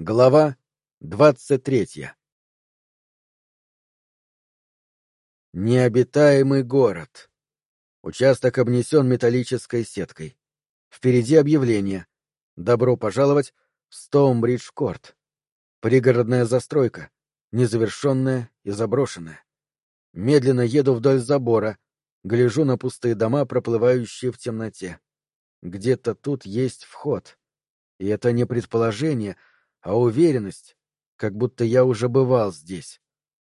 Глава двадцать третья Необитаемый город. Участок обнесен металлической сеткой. Впереди объявление. Добро пожаловать в Стоумбридж-Корт. Пригородная застройка, незавершенная и заброшенная. Медленно еду вдоль забора, гляжу на пустые дома, проплывающие в темноте. Где-то тут есть вход. И это не предположение — а уверенность, как будто я уже бывал здесь.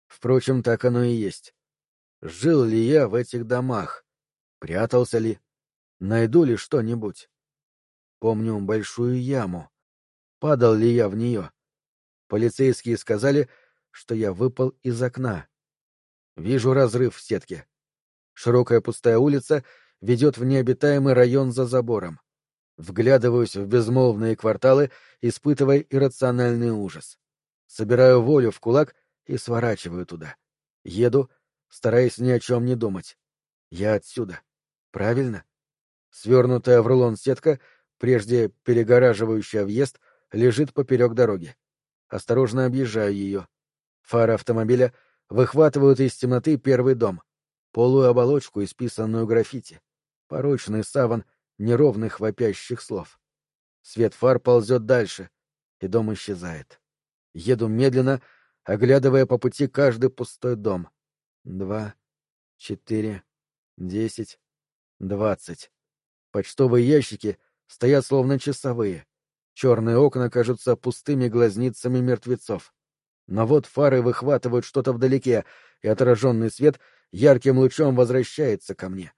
Впрочем, так оно и есть. Жил ли я в этих домах? Прятался ли? Найду ли что-нибудь? Помню большую яму. Падал ли я в нее? Полицейские сказали, что я выпал из окна. Вижу разрыв в сетке. Широкая пустая улица ведет в необитаемый район за забором. Вглядываюсь в безмолвные кварталы, испытывая иррациональный ужас. Собираю волю в кулак и сворачиваю туда. Еду, стараясь ни о чем не думать. Я отсюда. Правильно? Свернутая в рулон сетка, прежде перегораживающая въезд, лежит поперек дороги. Осторожно объезжаю ее. Фары автомобиля выхватывают из темноты первый дом. Полую оболочку, исписанную граффити. Порочный саван — неровных вопящих слов. Свет фар ползет дальше, и дом исчезает. Еду медленно, оглядывая по пути каждый пустой дом. Два, четыре, десять, двадцать. Почтовые ящики стоят словно часовые. Черные окна кажутся пустыми глазницами мертвецов. Но вот фары выхватывают что-то вдалеке, и отраженный свет ярким лучом возвращается ко мне.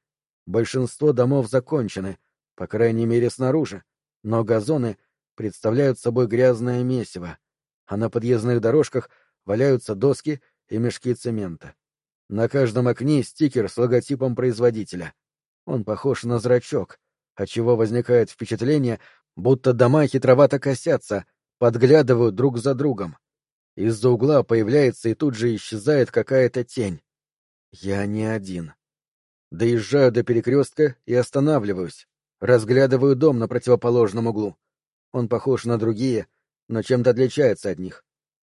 Большинство домов закончены — по крайней мере снаружи, но газоны представляют собой грязное месиво, а на подъездных дорожках валяются доски и мешки цемента. На каждом окне стикер с логотипом производителя. Он похож на зрачок, отчего возникает впечатление, будто дома хитровато косятся, подглядывают друг за другом. Из-за угла появляется и тут же исчезает какая-то тень. Я не один. Доезжаю до перекрестка и останавливаюсь. Разглядываю дом на противоположном углу. Он похож на другие, но чем-то отличается от них.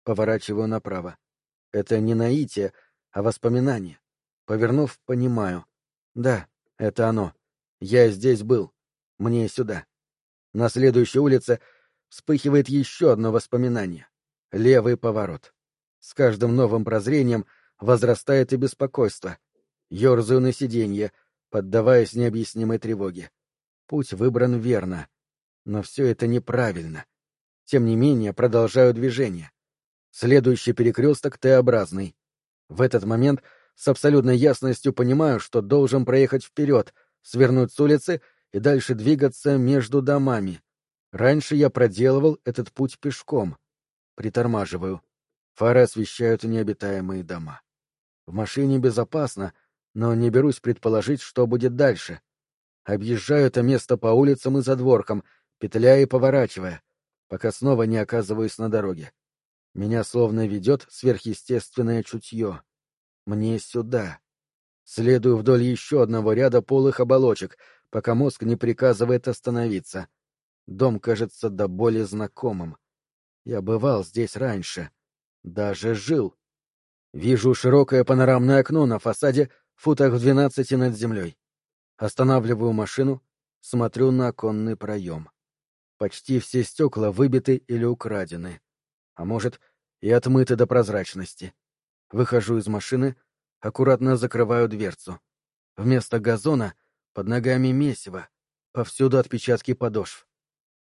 Поворачиваю направо. Это не наитие, а воспоминание. Повернув, понимаю. Да, это оно. Я здесь был. Мне сюда. На следующей улице вспыхивает еще одно воспоминание. Левый поворот. С каждым новым прозрением возрастает и беспокойство. Ёрзаю на сиденье, поддаваясь необъяснимой тревоге. Путь выбран верно. Но все это неправильно. Тем не менее, продолжаю движение. Следующий перекресток Т-образный. В этот момент с абсолютной ясностью понимаю, что должен проехать вперед, свернуть с улицы и дальше двигаться между домами. Раньше я проделывал этот путь пешком. Притормаживаю. Фары освещают необитаемые дома. В машине безопасно, но не берусь предположить, что будет дальше. Объезжаю это место по улицам и задворкам, петляя и поворачивая, пока снова не оказываюсь на дороге. Меня словно ведет сверхъестественное чутье. Мне сюда. Следую вдоль еще одного ряда полых оболочек, пока мозг не приказывает остановиться. Дом кажется до боли знакомым. Я бывал здесь раньше. Даже жил. Вижу широкое панорамное окно на фасаде футах в двенадцати над землей. Останавливаю машину, смотрю на оконный проем. Почти все стекла выбиты или украдены. А может, и отмыты до прозрачности. Выхожу из машины, аккуратно закрываю дверцу. Вместо газона под ногами месиво, повсюду отпечатки подошв.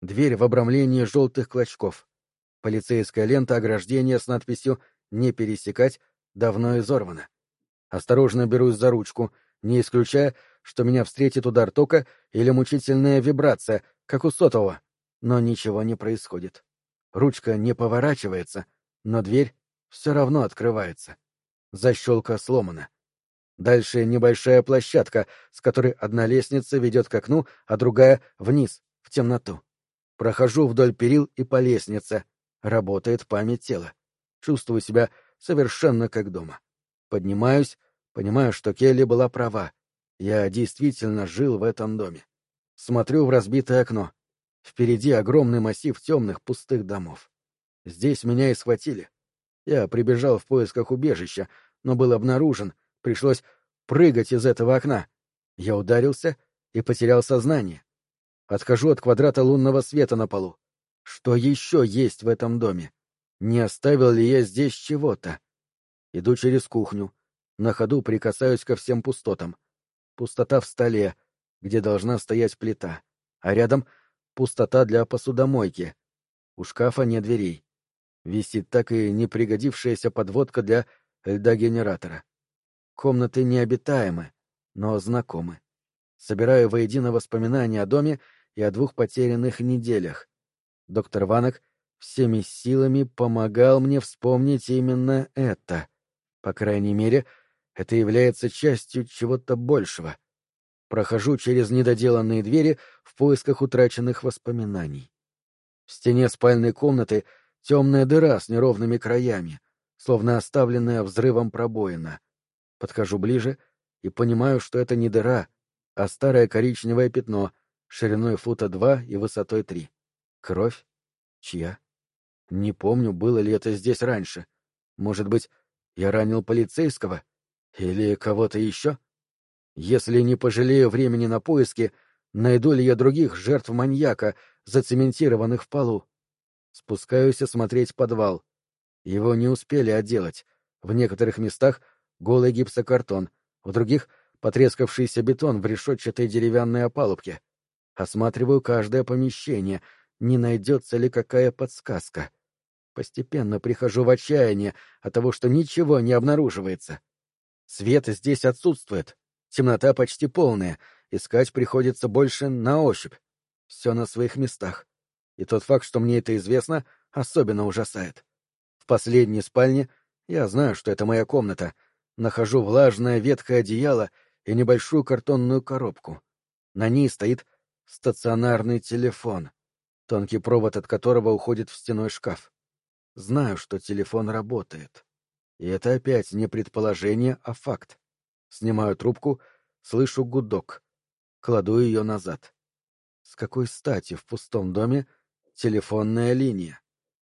Дверь в обрамлении желтых клочков. Полицейская лента ограждения с надписью «Не пересекать» давно изорвана. Осторожно берусь за ручку, не исключая, что меня встретит удар тока или мучительная вибрация, как у сотового. Но ничего не происходит. Ручка не поворачивается, но дверь все равно открывается. Защелка сломана. Дальше небольшая площадка, с которой одна лестница ведет к окну, а другая — вниз, в темноту. Прохожу вдоль перил и по лестнице. Работает память тела. Чувствую себя совершенно как дома. Поднимаюсь, понимаю, что Келли была права. Я действительно жил в этом доме. Смотрю в разбитое окно. Впереди огромный массив темных пустых домов. Здесь меня и схватили. Я прибежал в поисках убежища, но был обнаружен, пришлось прыгать из этого окна. Я ударился и потерял сознание. Отхожу от квадрата лунного света на полу. Что еще есть в этом доме? Не оставил ли я здесь чего-то? Иду через кухню. На ходу прикасаюсь ко всем пустотам. Пустота в столе, где должна стоять плита, а рядом пустота для посудомойки. У шкафа нет дверей. Висит так и не пригодившаяся подводка для льда-генератора. Комнаты необитаемы, но знакомы. Собираю воедино воспоминания о доме и о двух потерянных неделях. Доктор Ванок всеми силами помогал мне вспомнить именно это. По крайней мере, это является частью чего-то большего. Прохожу через недоделанные двери в поисках утраченных воспоминаний. В стене спальной комнаты темная дыра с неровными краями, словно оставленная взрывом пробоина. Подхожу ближе и понимаю, что это не дыра, а старое коричневое пятно, шириной фута два и высотой три. Кровь? Чья? Не помню, было ли это здесь раньше. Может быть, я ранил полицейского? Или кого-то еще? Если не пожалею времени на поиски, найду ли я других жертв маньяка, зацементированных в полу? Спускаюсь осмотреть подвал. Его не успели отделать. В некоторых местах голый гипсокартон, в других — потрескавшийся бетон в решетчатой деревянной опалубке. Осматриваю каждое помещение, не найдется ли какая подсказка. Постепенно прихожу в отчаяние от того, что ничего не обнаруживается. Свет здесь отсутствует, темнота почти полная, искать приходится больше на ощупь. Все на своих местах. И тот факт, что мне это известно, особенно ужасает. В последней спальне я знаю, что это моя комната. Нахожу влажное ветхое одеяло и небольшую картонную коробку. На ней стоит стационарный телефон, тонкий провод от которого уходит в стеной шкаф. Знаю, что телефон работает. И это опять не предположение, а факт. Снимаю трубку, слышу гудок. Кладу ее назад. С какой стати в пустом доме телефонная линия?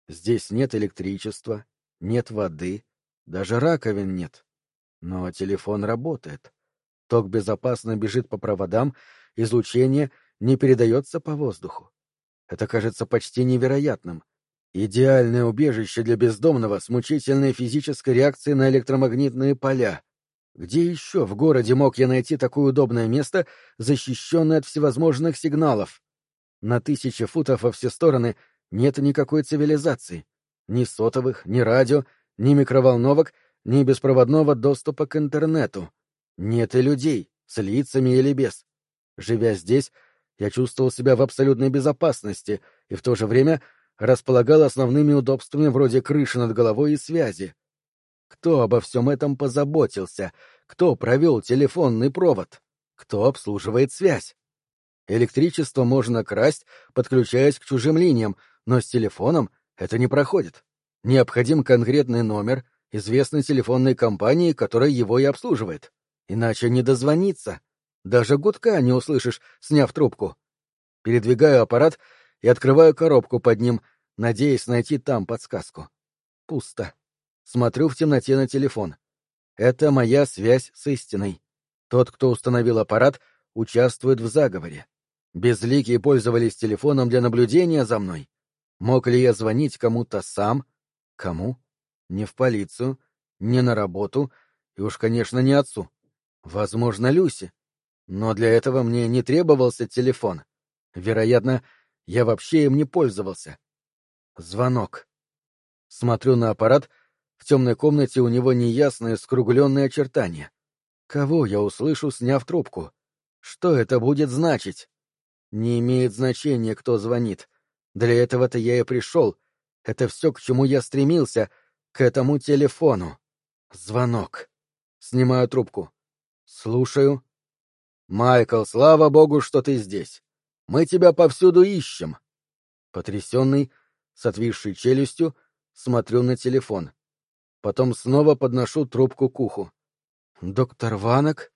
Здесь нет электричества, нет воды, даже раковин нет. Но телефон работает. Ток безопасно бежит по проводам, излучение не передается по воздуху. Это кажется почти невероятным. Идеальное убежище для бездомного с мучительной физической реакцией на электромагнитные поля. Где еще в городе мог я найти такое удобное место, защищенное от всевозможных сигналов? На тысячи футов во все стороны нет никакой цивилизации. Ни сотовых, ни радио, ни микроволновок, ни беспроводного доступа к интернету. Нет и людей, с лицами или без. Живя здесь, я чувствовал себя в абсолютной безопасности и в то же время располагал основными удобствами вроде крыши над головой и связи. Кто обо всем этом позаботился? Кто провел телефонный провод? Кто обслуживает связь? Электричество можно красть, подключаясь к чужим линиям, но с телефоном это не проходит. Необходим конкретный номер известной телефонной компании, которая его и обслуживает. Иначе не дозвониться. Даже гудка не услышишь, сняв трубку. Передвигаю аппарат и открываю коробку под ним, надеясь найти там подсказку. Пусто. Смотрю в темноте на телефон. Это моя связь с истиной. Тот, кто установил аппарат, участвует в заговоре. Безликие пользовались телефоном для наблюдения за мной. Мог ли я звонить кому-то сам? Кому? Не в полицию, не на работу, и уж, конечно, не отцу. Возможно, Люси. Но для этого мне не требовался телефон. Вероятно, я вообще им не пользовался. Звонок. Смотрю на аппарат, в темной комнате у него неясные скругленные очертания. Кого я услышу, сняв трубку? Что это будет значить? Не имеет значения, кто звонит. Для этого-то я и пришел. Это все, к чему я стремился, к этому телефону. Звонок. Снимаю трубку. Слушаю. «Майкл, слава богу, что ты здесь. Мы тебя повсюду ищем. Потрясенный, с отвисшей челюстью, смотрю на телефон. Потом снова подношу трубку к уху. «Доктор Ванок?»